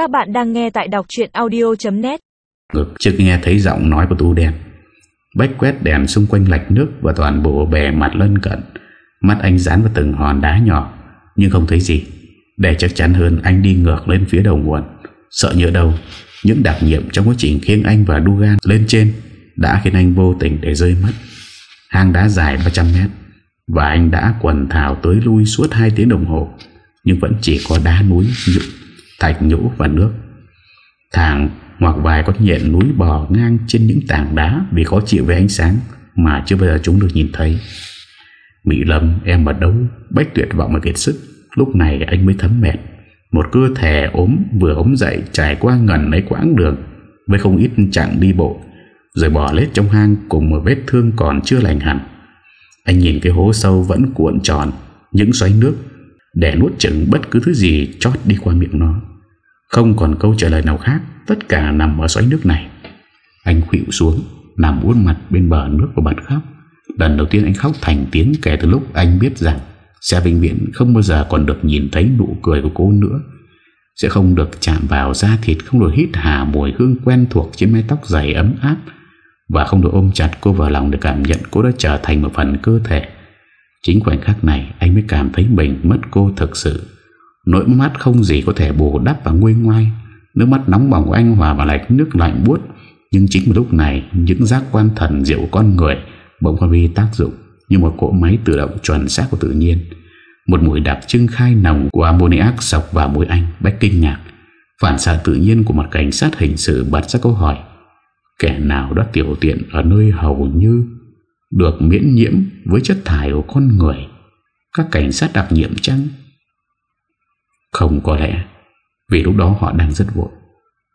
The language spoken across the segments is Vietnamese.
Các bạn đang nghe tại đọc chuyện audio.net Ngực trước nghe thấy giọng nói của tú đen. Bách quét đèn xung quanh lạch nước Và toàn bộ bề mặt lân cận. Mắt anh dán vào từng hòn đá nhỏ, Nhưng không thấy gì. Để chắc chắn hơn, anh đi ngược lên phía đầu nguồn. Sợ nhớ đâu, Những đặc nhiệm trong quá trình khiến anh và Dugan lên trên Đã khiến anh vô tình để rơi mất. Hang đá dài 300 mét, Và anh đã quần thảo tới lui suốt 2 tiếng đồng hồ, Nhưng vẫn chỉ có đá núi nhựa Thạch nhũ và nước. Thẳng hoặc vài con nhện núi bò ngang trên những tảng đá Vì khó chịu với ánh sáng Mà chưa bao giờ chúng được nhìn thấy. Mỹ Lâm, em ở đâu? Bách tuyệt vọng mà kiệt sức. Lúc này anh mới thấm mệt. Một cơ thể ốm vừa ốm dậy Trải qua ngần mấy quãng đường, Với không ít chặng đi bộ, Rồi bỏ lết trong hang Cùng một vết thương còn chưa lành hẳn. Anh nhìn cái hố sâu vẫn cuộn tròn, Những xoáy nước để nuốt chừng bất cứ thứ gì chót đi qua miệng nó. Không còn câu trả lời nào khác, Tất cả nằm ở xoáy nước này. Anh khuyệu xuống, Nằm uốn mặt bên bờ nước và bật khóc Lần đầu tiên anh khóc thành tiếng kể từ lúc anh biết rằng Sẽ bệnh viện không bao giờ còn được nhìn thấy nụ cười của cô nữa. Sẽ không được chạm vào da thịt, Không được hít hà mùi hương quen thuộc trên mái tóc dày ấm áp. Và không được ôm chặt cô vào lòng để cảm nhận cô đã trở thành một phần cơ thể. Chính khoảnh khắc này, anh mới cảm thấy mình mất cô thực sự. Nỗi mắt không gì có thể bù đắp và nguôi ngoai. Nước mắt nóng bỏng của anh hòa vào lạch nước lạnh buốt. Nhưng chính vào lúc này, Những giác quan thần diệu của con người Bỗng phát huy tác dụng Như một cỗ máy tự động chuẩn xác của tự nhiên. Một mùi đặc trưng khai nồng Của ammoniac sọc vào mũi anh Bách kinh ngạc. Phản xạ tự nhiên của một cảnh sát hình sự bật ra câu hỏi, Kẻ nào đã tiểu tiện Ở nơi hầu như? Được miễn nhiễm với chất thải của con người. Các cảnh sát đặc nhiệm chăng? Không có lẽ, Vì lúc đó họ đang rất vội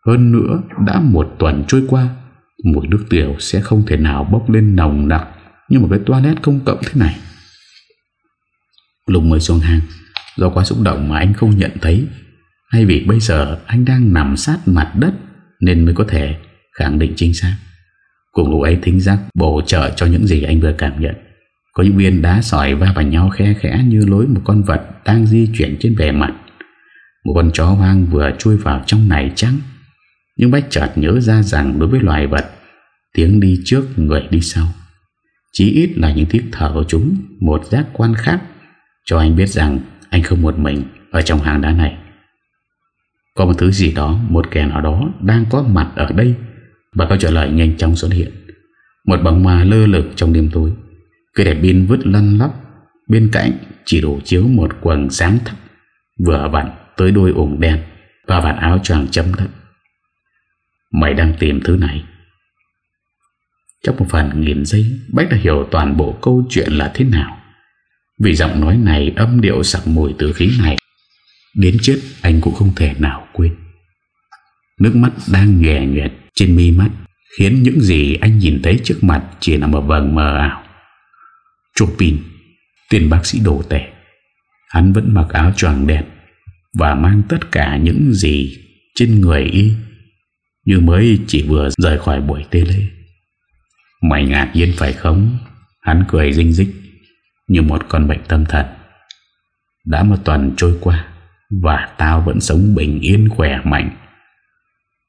Hơn nữa, đã một tuần trôi qua, Mùi nước tiểu sẽ không thể nào bốc lên nồng nặc Như một cái toilet công cộng thế này. Lúc mới xuống hang, Do quá xúc động mà anh không nhận thấy. Hay vì bây giờ anh đang nằm sát mặt đất, Nên mới có thể khẳng định chính xác. Cùng lúc ấy thính giác bổ trợ cho những gì anh vừa cảm nhận. Có những viên đá sỏi va vào nhau khe khẽ như lối một con vật đang di chuyển trên bề mặt. Một con chó hoang vừa chui vào trong này trắng Nhưng Bách chợt nhớ ra rằng đối với loài vật, Tiếng đi trước, người đi sau. Chỉ ít là những tiếng thở của chúng, Một giác quan khác, Cho anh biết rằng anh không một mình Ở trong hàng đá này. Có một thứ gì đó, Một kẻ nào đó đang có mặt ở đây. Và câu trả lời nhanh chóng xuất hiện. Một bóng ma lơ lực trong đêm tối. Cái đèn pin vứt lăn lóc. Bên cạnh chỉ đủ chiếu một quần sáng thấp. Vừa vặn tới đôi ủng đen Và vạt áo choàng chấm đất Mày đang tìm thứ này. Trong một phần nghìn giây, Bách đã hiểu toàn bộ câu chuyện là thế nào. Vì giọng nói này Âm điệu sặc mùi từ khí này. Đến chết, anh cũng không thể nào quên. Nước mắt đang nhẹ nghẹt trên mi mắt, Khiến những gì anh nhìn thấy trước mặt Chỉ là một vầng mờ ảo. Chopin Tiền bác sĩ đồ tẻ Hắn vẫn mặc áo choàng đẹp Và mang tất cả những gì Trên người y, Như mới chỉ vừa rời khỏi buổi tê lê. Mày ngạc nhiên phải không? Hắn cười dinh dích Như một con bệnh tâm thần. Đã một tuần trôi qua Và tao vẫn sống bình yên khỏe mạnh.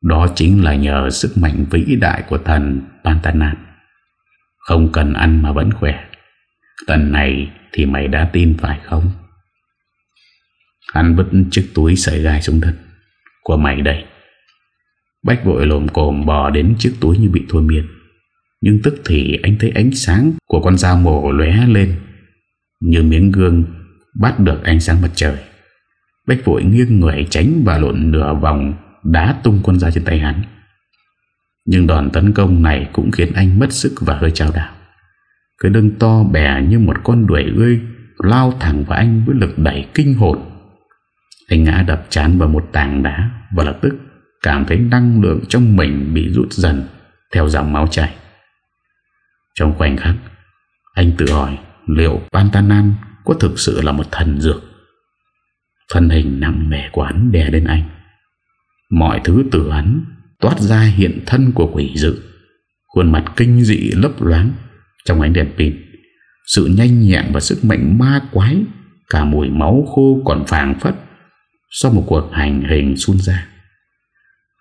Đó chính là nhờ sức mạnh vĩ đại của thần Pantanat. Không cần ăn mà vẫn khỏe. Lần này thì mày đã tin phải không? Hắn vứt chiếc túi sợi gai xuống đất. Của mày đây. Bách vội lồm cồm bò đến chiếc túi như bị thua miên. Nhưng tức thì anh thấy ánh sáng Của con dao mổ lóe lên. Như miếng gương Bắt được ánh sáng mặt trời. Bách vội nghiêng người tránh Và lộn nửa vòng Đá tung quân ra trên tay hắn. Nhưng đòn tấn công này Cũng khiến anh mất sức và hơi trao đảo. Cái lưng to bè như một con đuổi ươi Lao thẳng vào anh với lực đẩy kinh hồn. Anh ngã đập chán vào một tảng đá Và lập tức cảm thấy năng lượng trong mình bị rút dần Theo dòng máu chảy. Trong khoảnh khắc, Anh tự hỏi liệu Pantanan có thực sự là một thần dược? Thân hình nặng nề của hắn đè lên anh. Mọi thứ từ hắn toát ra hiện thân của quỷ dự. Khuôn mặt kinh dị lấp loáng Trong ánh đèn pin. Sự nhanh nhẹn và sức mạnh ma quái, Cả mùi máu khô còn phàng phất Sau một cuộc hành hình xuân ra.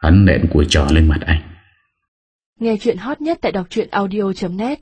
Hắn nện cùi trò lên mặt anh. Nghe chuyện hot nhất tại đọc audio.net